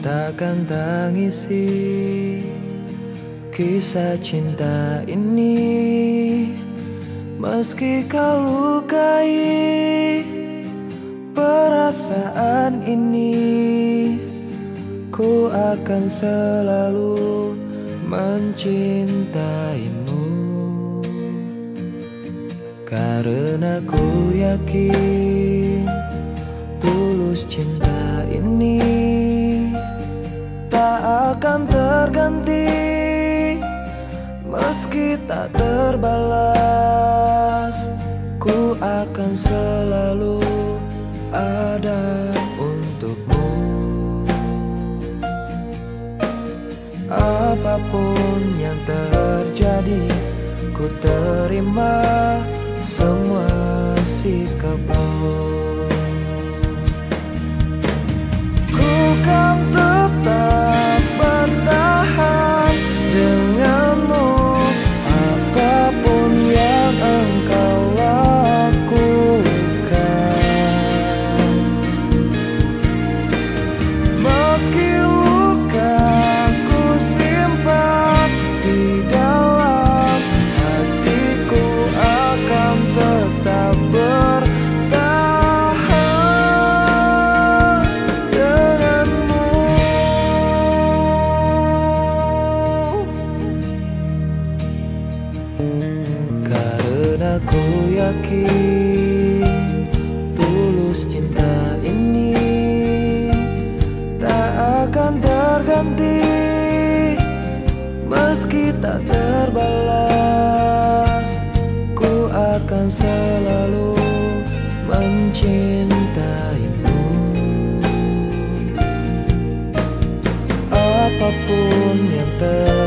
takkan tangisi kisah cinta ini. Meski kau lukai perasaan ini Ku akan selalu mencintaimu. Karena ku yakin tulus cinta ini Akan terganti Meski tak terbalas Ku akan selalu ada untukmu. Apa pun yang terjadi Ku terima semua sikapmu Karena ku yakin tulus cinta ini Tak akan terganti Meski tak terbalas. Ku akan selalu mencintaimu. Apa pun yang terjadi